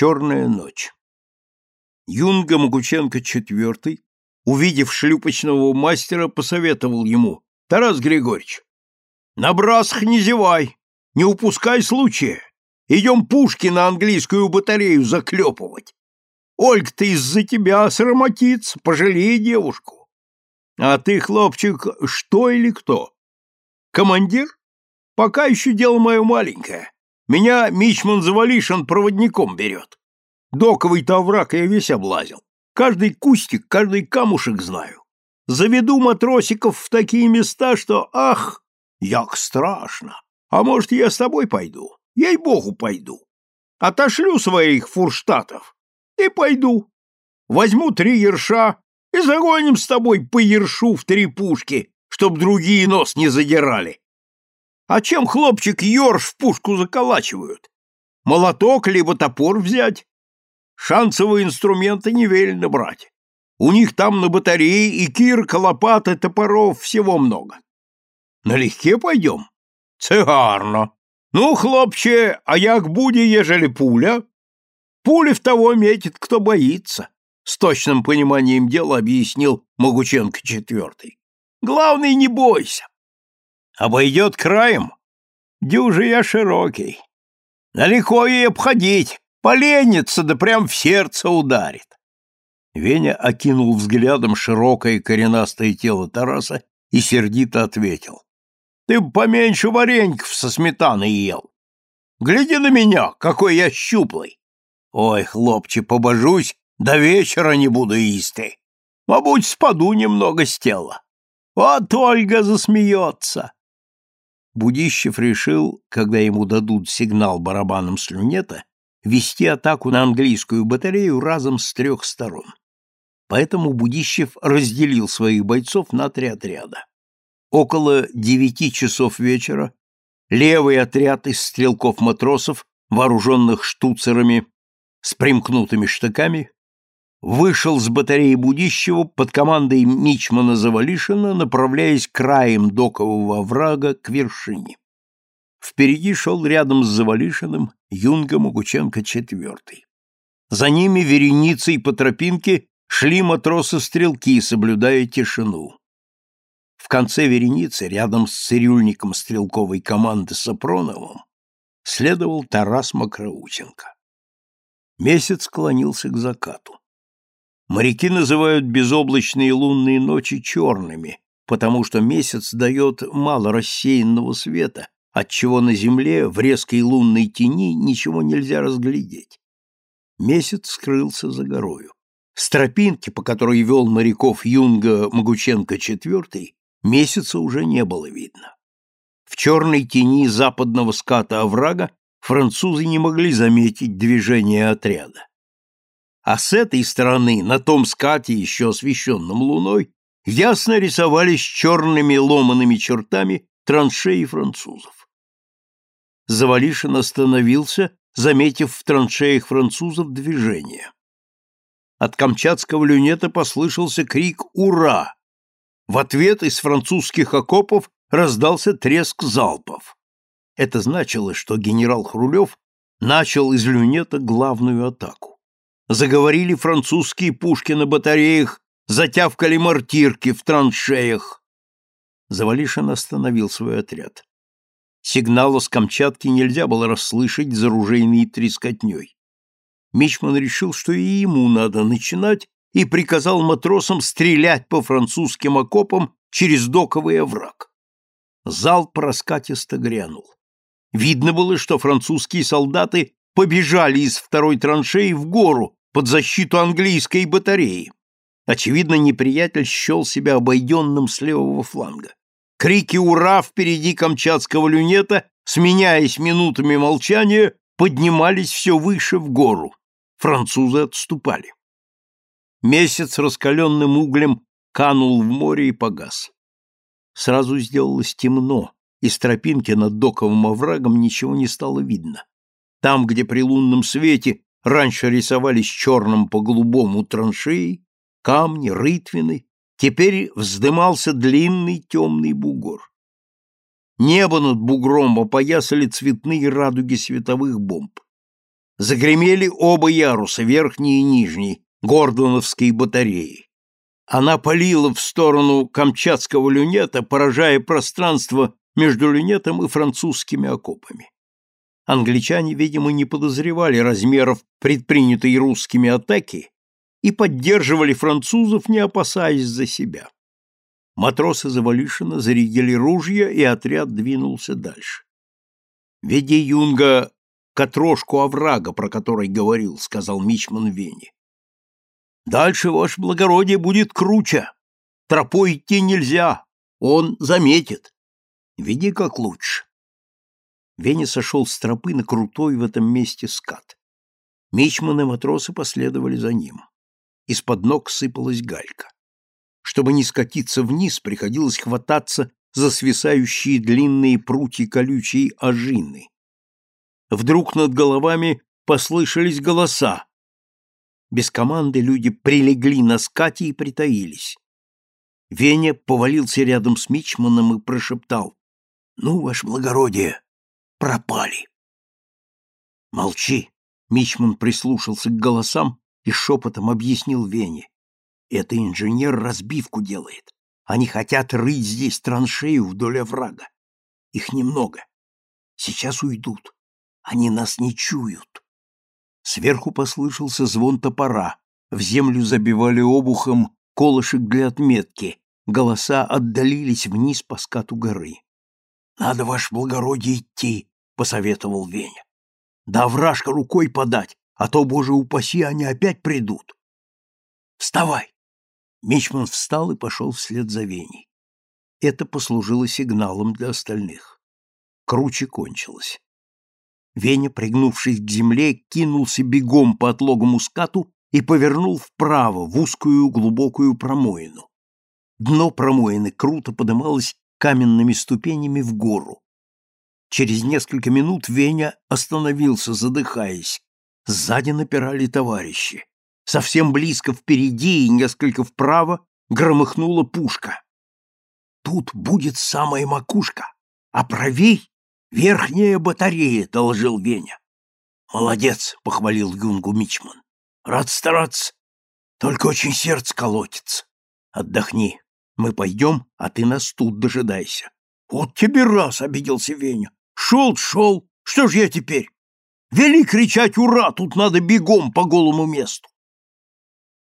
Черная ночь. Юнга Могученко IV, увидев шлюпочного мастера, посоветовал ему, «Тарас Григорьевич, на брасах не зевай, не упускай случая. Идем пушки на английскую батарею заклепывать. Ольга-то из-за тебя срамотится, пожалей девушку. А ты, хлопчик, что или кто? Командир? Пока еще дело мое маленькое. Меня Мичман Завалишин проводником берет. Доковый-то овраг я весь облазил. Каждый кустик, каждый камушек знаю. Заведу матросиков в такие места, что, ах, як страшно. А может, я с тобой пойду? Ей-богу, пойду. Отошлю своих фурштатов и пойду. Возьму три ерша и загоним с тобой по ершу в три пушки, чтоб другие нос не задирали. А чем, хлопчик, ерш в пушку заколачивают? Молоток либо топор взять? Шансовые инструменты не велено брать. У них там на батарее и кирка, лопаты, топоров, всего много. Налегке пойдем? Цигарно. Ну, хлопче, а як буде, ежели пуля? Пули в того метит, кто боится, с точным пониманием дела объяснил Могученко четвертый. Главный, не бойся. Обойдет краем? Дюжи я широкий. Далеко и обходить, поленится, да прям в сердце ударит. Веня окинул взглядом широкое коренастое тело Тараса и сердито ответил. Ты б поменьше вареньков со сметаной ел. Гляди на меня, какой я щуплый. Ой, хлопче, побожусь, до вечера не буду исты. Мабуть, спаду немного с тела. Вот Ольга засмеется. Будищев решил, когда ему дадут сигнал барабаном слюнета, вести атаку на английскую батарею разом с трех сторон. Поэтому Будищев разделил своих бойцов на три отряда. Около девяти часов вечера левый отряд из стрелков-матросов, вооруженных штуцерами с примкнутыми штыками, вышел с батареи Будищева под командой Мичмана Завалишина, направляясь краем докового врага к вершине. Впереди шел рядом с Завалишиным Юнга Могученко IV. За ними вереницей по тропинке шли матросы-стрелки, соблюдая тишину. В конце вереницы, рядом с цирюльником стрелковой команды Сапроновым, следовал Тарас Макроученко. Месяц склонился к закату. Моряки называют безоблачные лунные ночи черными, потому что месяц дает мало рассеянного света, отчего на земле в резкой лунной тени ничего нельзя разглядеть. Месяц скрылся за горою. С тропинки, по которой вел моряков Юнга Могученко IV, месяца уже не было видно. В черной тени западного ската оврага французы не могли заметить движение отряда. А с этой стороны, на том скате, еще освещенном луной, ясно рисовались черными ломаными чертами траншеи французов. Завалишин остановился, заметив в траншеях французов движение. От камчатского люнета послышался крик «Ура!», в ответ из французских окопов раздался треск залпов. Это значило, что генерал Хрулев начал из люнета главную атаку. Заговорили французские пушки на батареях, затявкали мортирки в траншеях. Завалишин остановил свой отряд. Сигнала с Камчатки нельзя было расслышать за ружейной трескотней. Мичман решил, что и ему надо начинать, и приказал матросам стрелять по французским окопам через доковый овраг. Залп раскатисто грянул. Видно было, что французские солдаты побежали из второй траншеи в гору под защиту английской батареи. Очевидно, неприятель счел себя обойденным с левого фланга. Крики «Ура!» впереди камчатского люнета, сменяясь минутами молчания, поднимались все выше в гору. Французы отступали. Месяц раскаленным углем канул в море и погас. Сразу сделалось темно, и с тропинки над доковым оврагом ничего не стало видно. Там, где при лунном свете раньше рисовались черным по голубому траншеи, камни, рытвины, теперь вздымался длинный темный бугор. Небо над бугром опоясали цветные радуги световых бомб. Загремели оба яруса, верхний и нижний, Гордоновской батареи. Она палила в сторону Камчатского люнета, поражая пространство между люнетом и французскими окопами. Англичане, видимо, не подозревали размеров предпринятой русскими атаки и поддерживали французов, не опасаясь за себя. Матросы Завалишина зарядили ружья, и отряд двинулся дальше. «Веди юнга к отрошку оврага, про который говорил», — сказал Мичман Вене. «Дальше, ваше благородие, будет круче. Тропой идти нельзя, он заметит. Веди как лучше». Веня сошел с тропы на крутой в этом месте скат. Мичман и матросы последовали за ним. Из-под ног сыпалась галька. Чтобы не скатиться вниз, приходилось хвататься за свисающие длинные прутья колючей ожины. Вдруг над головами послышались голоса. Без команды люди прилегли на скате и притаились. Веня повалился рядом с Мичманом и прошептал. — Ну, ваше благородие, пропали. — Молчи! — Мичман прислушался к голосам и шепотом объяснил Вене. Это инженер разбивку делает. Они хотят рыть здесь траншею вдоль оврага. Их немного. Сейчас уйдут. Они нас не чуют. Сверху послышался звон топора. В землю забивали обухом колышек для отметки. Голоса отдалились вниз по скату горы. — Надо, ваше благородие, идти, — посоветовал Веня. — Да вражка рукой подать, а то, боже упаси, они опять придут. — Вставай! Мичман встал и пошел вслед за Веней. Это послужило сигналом для остальных. Круче кончилось. Веня, пригнувшись к земле, кинулся бегом по отлогому скату и повернул вправо, в узкую глубокую промоину. Дно промоины круто подымалось каменными ступенями в гору. Через несколько минут Веня остановился, задыхаясь. Сзади напирали товарищи. Совсем близко впереди и несколько вправо громыхнула пушка. Тут будет самая макушка, а правей — верхняя батарея, — доложил Веня. Молодец, — похвалил Юнгу Мичман. Рад стараться, только очень сердце колотится. Отдохни, мы пойдем, а ты нас тут дожидайся. Вот тебе раз, — обиделся Веня. Шел, шел, что ж я теперь? Вели кричать «Ура!» тут надо бегом по голому месту.